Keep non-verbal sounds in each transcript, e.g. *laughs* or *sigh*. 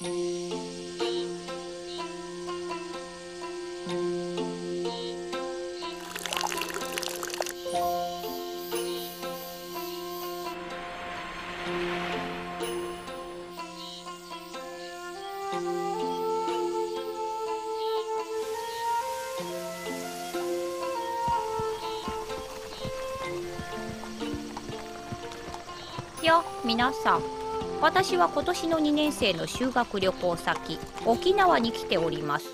よ皆さん。私は今年の2年生の修学旅行先沖縄に来ております。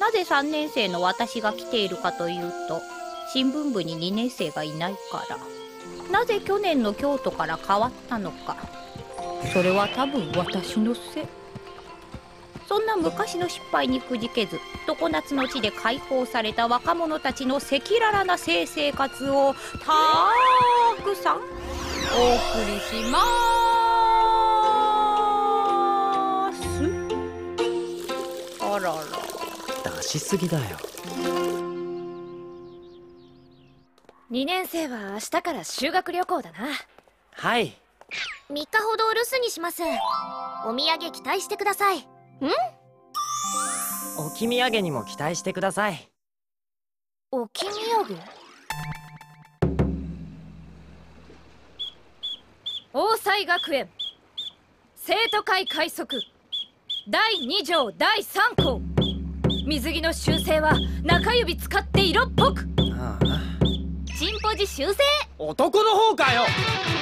なぜ3年生の私が来ているかというと新聞部に2年生がいないから。なぜ去年の京都から変わったのか。それは多分私のせい。そんな昔の失敗にくじけず常夏の地で解放された若者たちの赤裸々な性生活をたくさんお送りします。しすぎだよ。2年生は明日から修学旅行だな。はい。3日ほど留守にしますお土産期待してください。置き土産にも期待してください。おき土産？王西学園。生徒会開塞第2条第3項水着の修正は中指使って色っぽく。ああチンポジ修正。男の方かよ。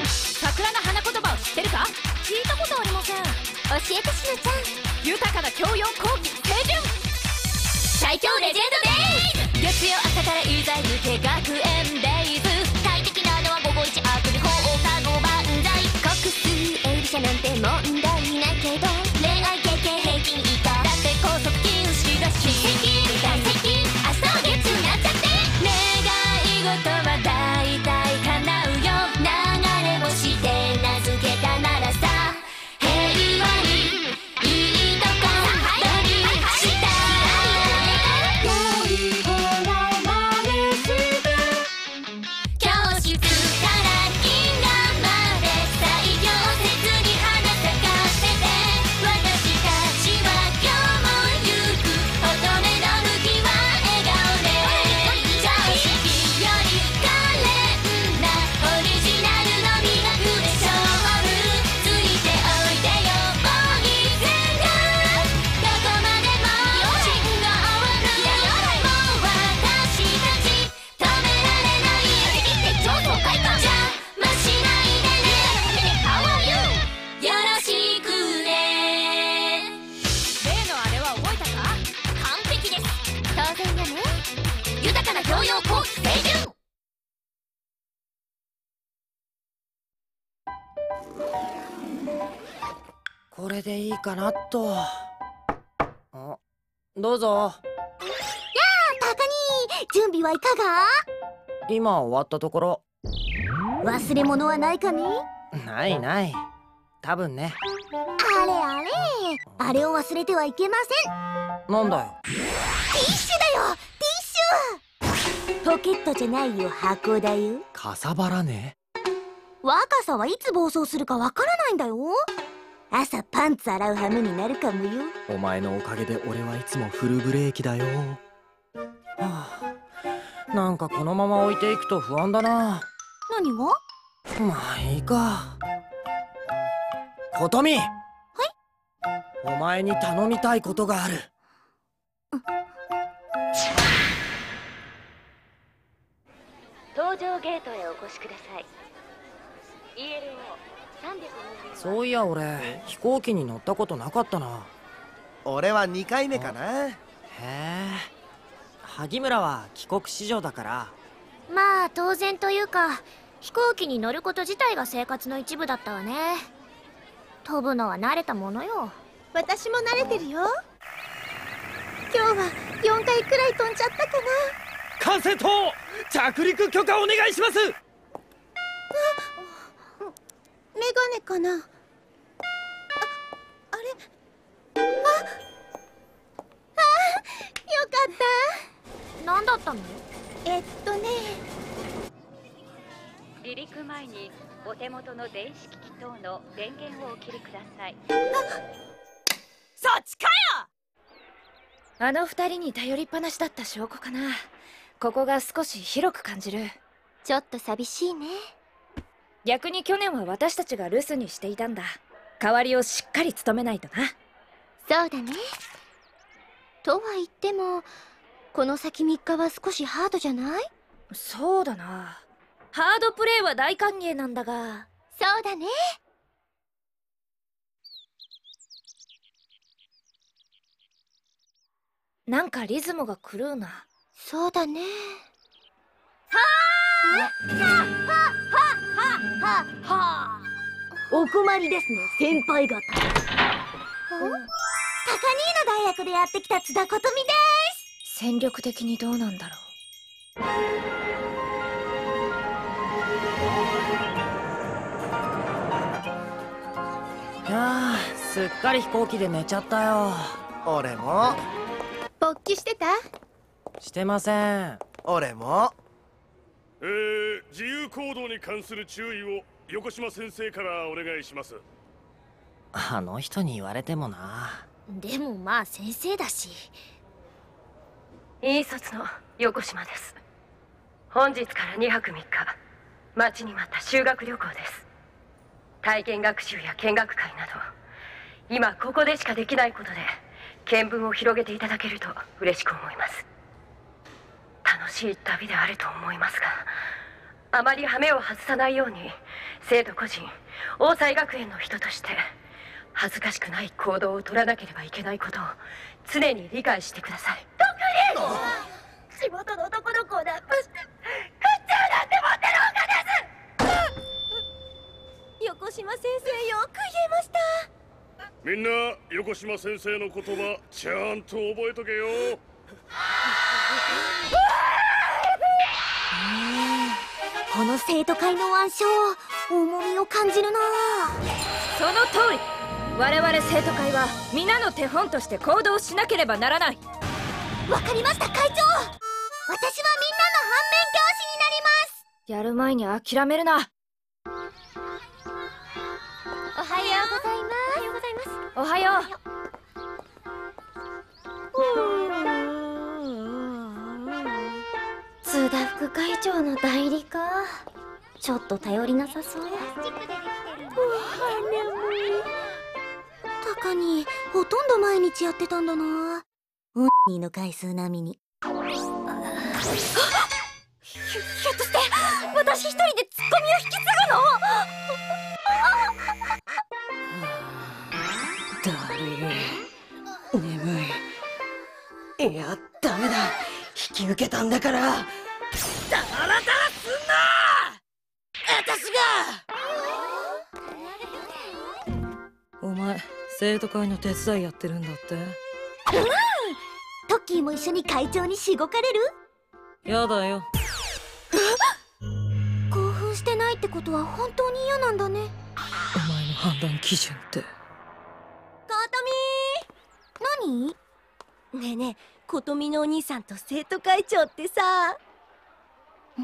桜の花言葉を知ってるか？聞いたことありません。教えてしのちゃん。豊かな教養後期清純最強レジェンドデイ月曜朝からいざ抜け学園デイズ。最適なのは午後一アプリ放課後万歳国数エリシャなんて問題ないけどれでいいかなと。あ。どうぞ。高に準備はいかが？今終わったところ。忘れ物はないかね？ないない。多分ね。あれあれ。あれを忘れてはいけません。なんだよ。ティッシュだよ！ティッシュ！ポケットじゃないよ箱だよ。かさばらね。若さはいつ暴走するかわからないんだよ朝パンツ洗う羽目になるかもよ。お前のおかげで俺はいつもフルブレーキだよ。はあなんかこのまま置いていくと不安だな。何が？まあいいか。ことみはい？お前に頼みたいことがある。搭乗ゲートへお越しください。ELO320 そういや俺飛行機に乗ったことなかったな。俺は2回目かな。へえ。萩村は帰国子女だから。まあ当然というか飛行機に乗ること自体が生活の一部だったわね。飛ぶのは慣れたものよ。私も慣れてるよ。今日は4回くらい飛んじゃったかな。管制塔着陸許可お願いしますメガネかな？ああれ？あああよかっ何だったの？たえっとね。離陸前にお手元の電子機器等の電源をお切りください。そっちかよ！あの二人に頼りっぱなしだった証拠かな。ここが少し広く感じる。ちょっと寂しいね逆に去年は私たちが留守にしていたんだ。代わりをしっかり務めないとな。そうだね。とは言ってもこの先3日は少しハードじゃない？そうだな。ハードプレイは大歓迎なんだが。そうだね。なんかリズムが狂うな。そうだねお困りですね先輩方高兄の大学でやってきた津田琴美です戦力的にどうなんだろいやーすっかり飛行機で寝ちゃったよ俺も勃起してたしてません俺もえー、自由行動に関する注意を横島先生からお願いします。あの人に言われてもな。でもまあ先生だし。引率の横島です。本日から2泊3日。待ちに待った修学旅行です。体験学習や見学会など。今ここでしかできないことで見聞を広げていただけると嬉しく思います楽しい旅であると思いますがあまり羽目を外さないように生徒個人大西学園の人として恥ずかしくない行動を取らなければいけないことを常に理解してください。地元の男の子をナップして横島先生よく言えました。みんな横島先生の言葉ちゃんと覚えとけよこの生徒会の腕章重みを感じるなその通り。我々生徒会は皆の手本として行動しなければならない。わかりました会長。私はみんなの反面教師になります。やる前に諦めるな。おはようございます。おはよう副会長の代理か。ちょっと頼りなさそう。高にほとんど毎日やってたんだな。うんにの回数並みに。ひょひょっとして私一人でツッコミを引き継ぐの？だるい眠い。いやダメだ。引き受けたんだからダラダラすんな私がお前生徒会の手伝いやってるんだって？トッキーも一緒に会長にしごかれる？やだよ。興奮してないってことは本当に嫌なんだね。お前の判断基準って。ことみ何？ねえねえことみのお兄さんと生徒会長ってさ。ん工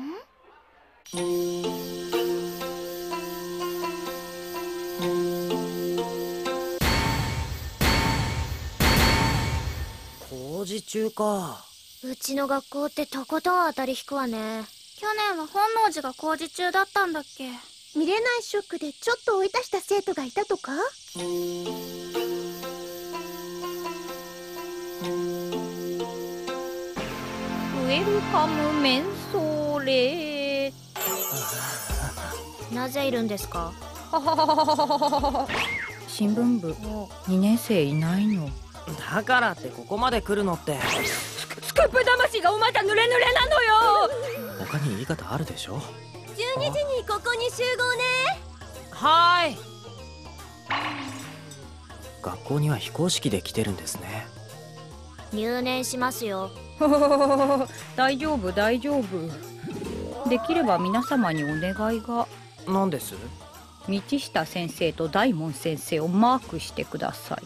事中か。うちの学校ってとことん当たり引くわね。去年は本能寺が工事中だったんだっけ。見れないショックでちょっと追い出した生徒がいたとか？ウェルカムメンソーレ *laughs* なぜいるんですか？*laughs* 新聞部。2年生いないの。だからってここまで来るのって。スクープ魂がおまた濡れ濡れなのよ。他に言い方あるでしょ？12時にここに集合ね。はーい。学校には非公式で来てるんですね。入念しますよ。*laughs* 大丈夫大丈夫できれば皆様にお願いが。なんです？道下先生と大門先生をマークしてください。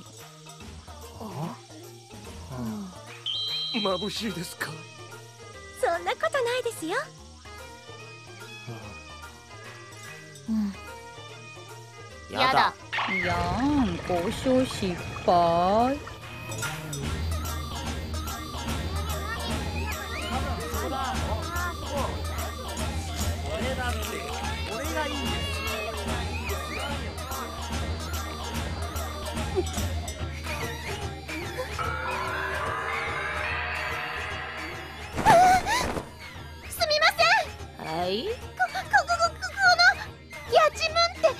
眩しいですか。そんなことないですよ。やだ。いやーん。交渉失ぱいすみませんはい。こ、こ、こ、こ、この、やちむんって、どん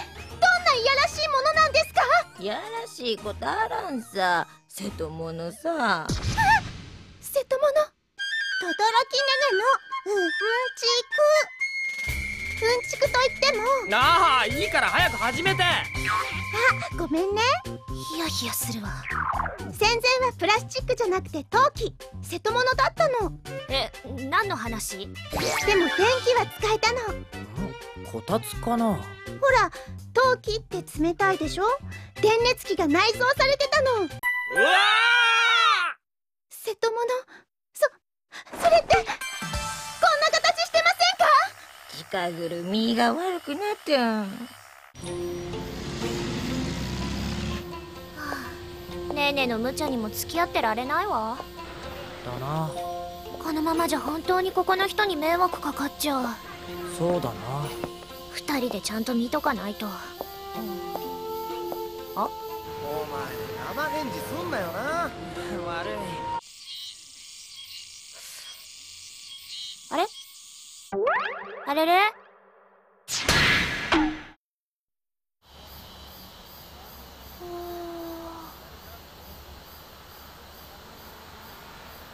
ないやらしいものなんですか？やらしいことあらんさ。瀬戸物さ。瀬戸物。とどろきねねの、うんちく。言っても、なあいいから早く始めてごめんね。ヒヤヒヤするわ。戦前はプラスチックじゃなくて陶器。瀬戸物だったの。え何の話？でも電気は使えたの。こたつかなほら、陶器って冷たいでしょ？電熱器が内蔵されてたの。うわ瀬戸物。近頃身が悪くなってん *sighs* ねえねえの無茶にも付き合ってられないわ。だなこのままじゃ本当にここの人に迷惑かかっちゃう。そうだな二人でちゃんと見とかないと。お前生返事すんなよな悪いあれあれれ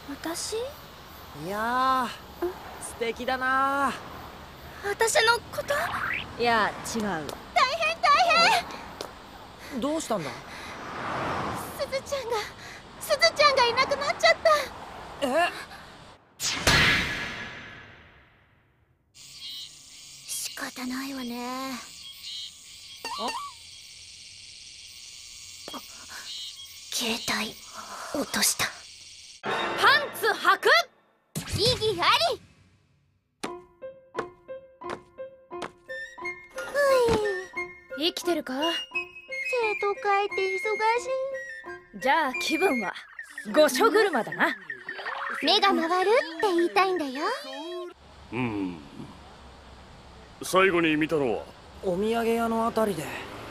私？いやー素敵だな私のこと？いや違う。どうしたんだ？すずちゃんがすずちゃんがいなくなっちゃった。え？仕方ないわね。あ？携帯落とした。パンツ履く？意義あり。生きてるか？生徒会って忙しじゃあ気分は御所車だな。い目が回るって言いたいんだよ。うん最後に見たのは？お土産屋のあたりで。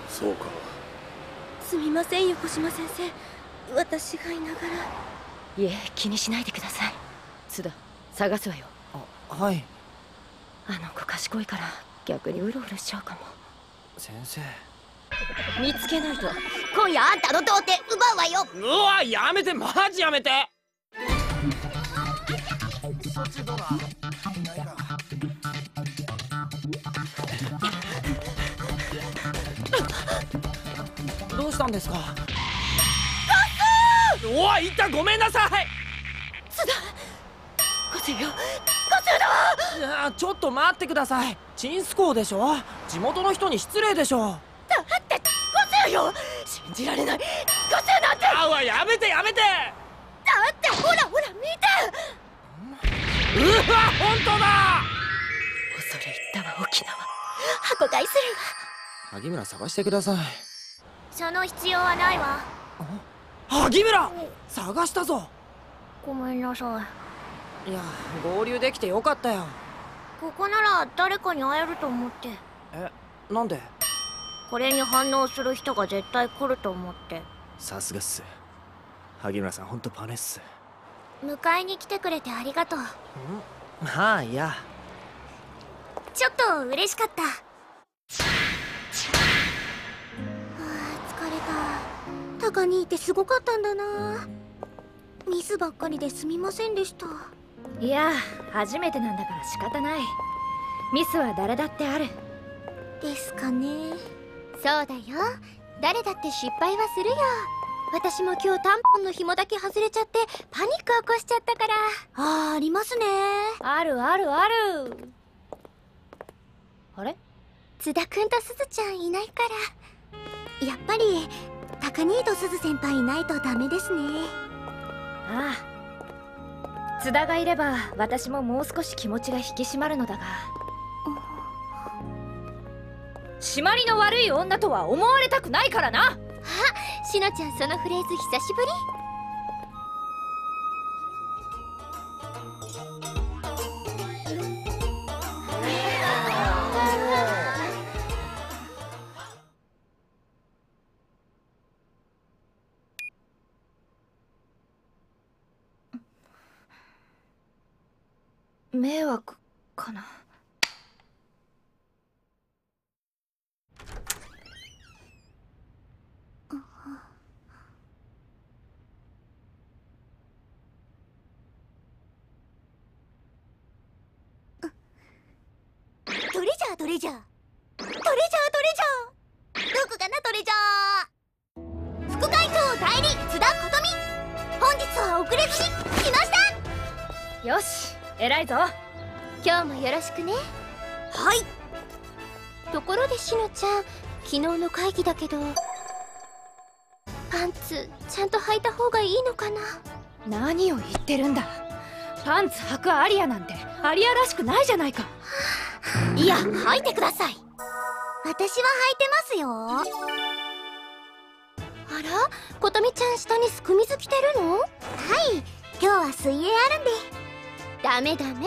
そうか。すみません横島先生。私がいながら。いえ気にしないでください。津田探すわよ。あはい。あの子賢いから逆にうろうろしちゃうかも。先生。見つけないと。今夜あんたの童貞奪うわよ。うわやめてマジやめてどうしたんですか？おいいったごめんなさい！ごせよいやちょっと待ってください。チンスコーでしょ？地元の人に失礼でしょ？よ！信じられない！あわやめてやめて！だってほらほら見て！うわ本当だ！恐れ入ったわ沖縄。箱買いする萩村探してください。その必要はないわ。萩村！探したぞ！ごめんなさい。いや合流できてよかったよ。ここなら誰かに会えると思って。えなんで？これに反応する人が絶対来ると思って。さすがっす。萩村さんほんとパネっす。迎えに来てくれてありがとう。はあいや。ちょっと嬉しかったた高兄ってすごかったんだな。ミスばっかりですみませんでした。いや初めてなんだから仕方ない。ミスは誰だってある。ですかね。そうだよ。誰だって失敗はするよ。私も今日タンポンの紐だけ外れちゃってパニック起こしちゃったから。あーありますね。あるあるある。あれ？津田くんとすずちゃんいないから。やっぱり高兄とすず先輩いないとダメですね。ああ津田がいれば私ももう少し気持ちが引き締まるのだが。締まりの悪い女とは思われたくないからな。しのちゃんそのフレーズ久しぶり迷惑かな？トレジャートレジャー。トレジャートレジャー。どこかなトレジャー。副会長代理津田琴美。本日は遅れずに来ました。よし偉いぞ。今日もよろしくね。はい。ところでしのちゃん昨日の会議だけどパンツちゃんと履いた方がいいのかな？何を言ってるんだ。パンツ履くアリアなんてアリアらしくないじゃないか。*sighs* いや履いてください。私は履いてますよ。あら？ことみちゃん下にすく水着てるの？はい。今日は水泳あるんでダメダメ。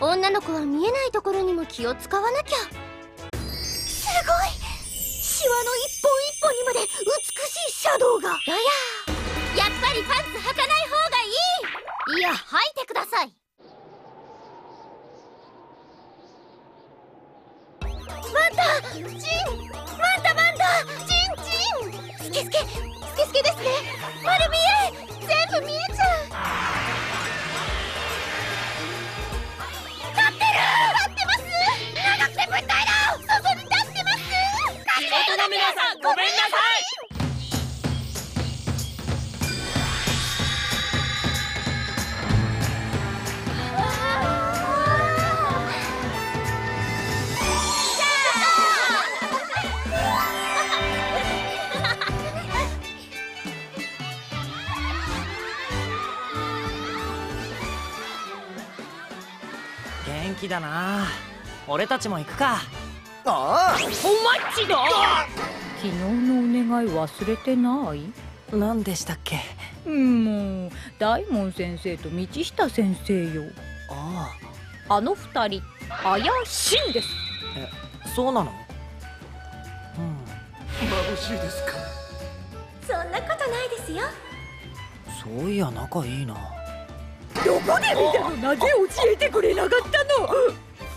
女の子は見えないところにも気を使わなきゃ。すごい。シワの一本一本にまで美しいシャドウが。だや。やっぱりパンツ履かない方がいい。いや履いてください。マンタジンマンタマンタジンジン。スケスケスケスケですね。丸見え。全部見えちゃうだな。俺たちも行くか。あお待ちだ。昨日のお願い忘れてない？何でしたっけ？もう大門先生と道下先生よ。ああ。の二人怪しいんです。あそうなの？うん。眩しいですか。そんなことないですよ。そういや仲いいなどこで見たの？なぜ教えてくれなかったの？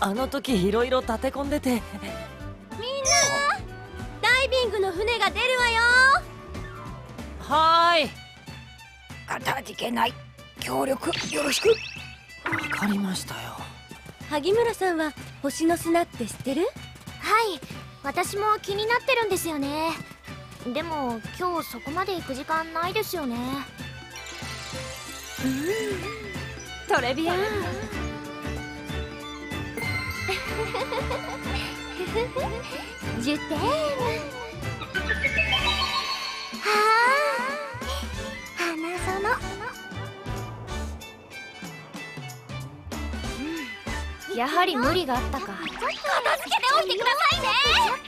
あの時いろいろ立て込んでて。みんなダイビングの船が出るわよ。はーい。かたじけない協力よろしく。わかりましたよ。萩村さんは星の砂って知ってる？はい私も気になってるんですよね。でも今日そこまで行く時間ないですよねトレビアン。ジュテーム。はあ花園。やはり無理があったか。片付けておいてくださいね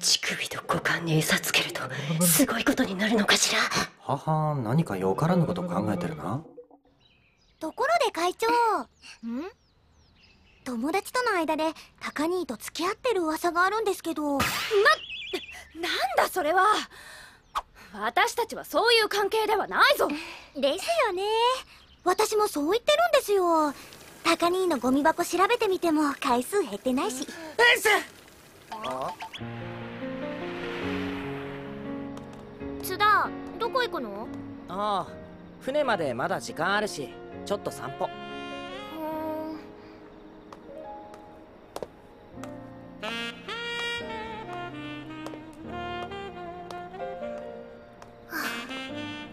乳首と股間に餌つけるとすごいことになるのかしらはは何かよからぬこと考えてるな？ところで会長。ん？友達との間で高兄と付き合ってる噂があるんですけど。なんだそれは。私たちはそういう関係ではないぞ。ですよね。私もそう言ってるんですよ。高兄のゴミ箱調べてみても回数減ってないし。津田どこ行くの？ああ船までまだ時間あるしちょっと散歩。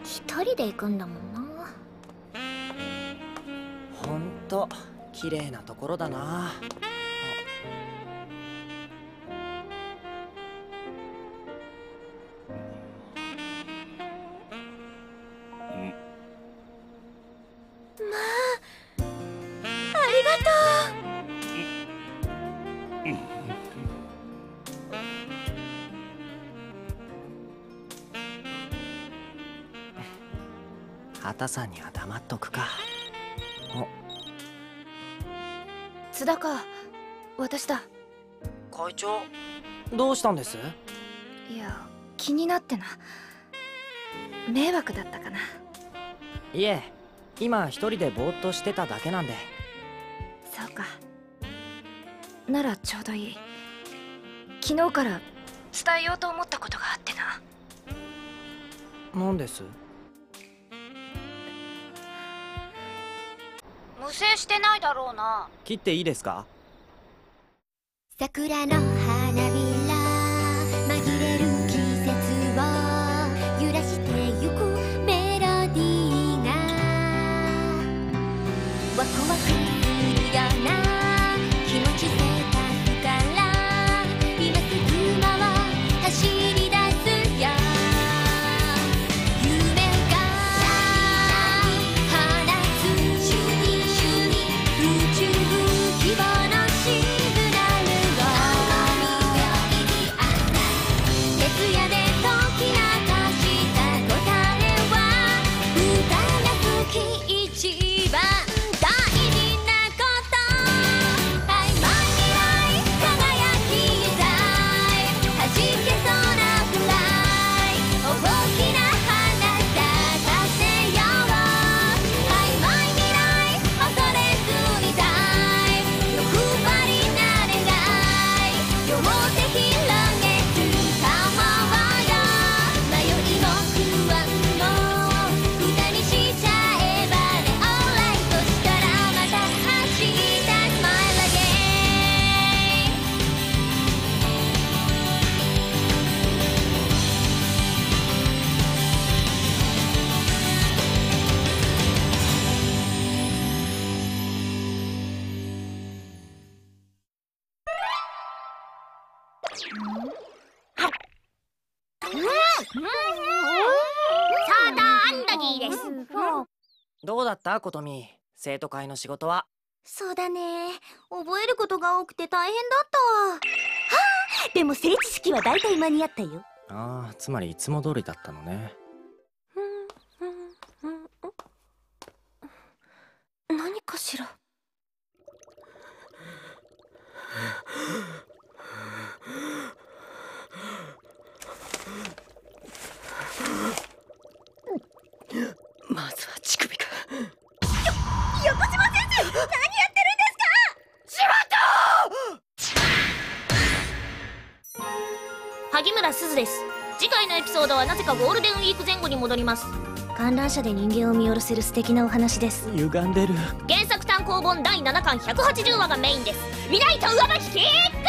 一人で行くんだもんな。ほんと綺麗なところだな畑さんには黙っとくか。津高私だ。会長どうしたんです？いや気になってな。迷惑だったかな。いえ今一人でぼーっとしてただけなんで。そうか。ならちょうどいい。昨日から伝えようと思ったことがあってな。何です？無制してないだろうな。切っていいですか？桜の花びらみ。生徒会の仕事は。そうだね。覚えることが多くて大変だった。はあでも聖知式は大体間に合ったよ。ああつまりいつも通りだったのね。何かしらまずは乳首か横島先生何やってるんですか萩村すずです。次回のエピソードはなぜかゴールデンウィーク前後に戻ります。観覧車で人間を見下ろせる素敵なお話です。歪んでる。原作単行本第7巻180話がメインです。見ないと上書きき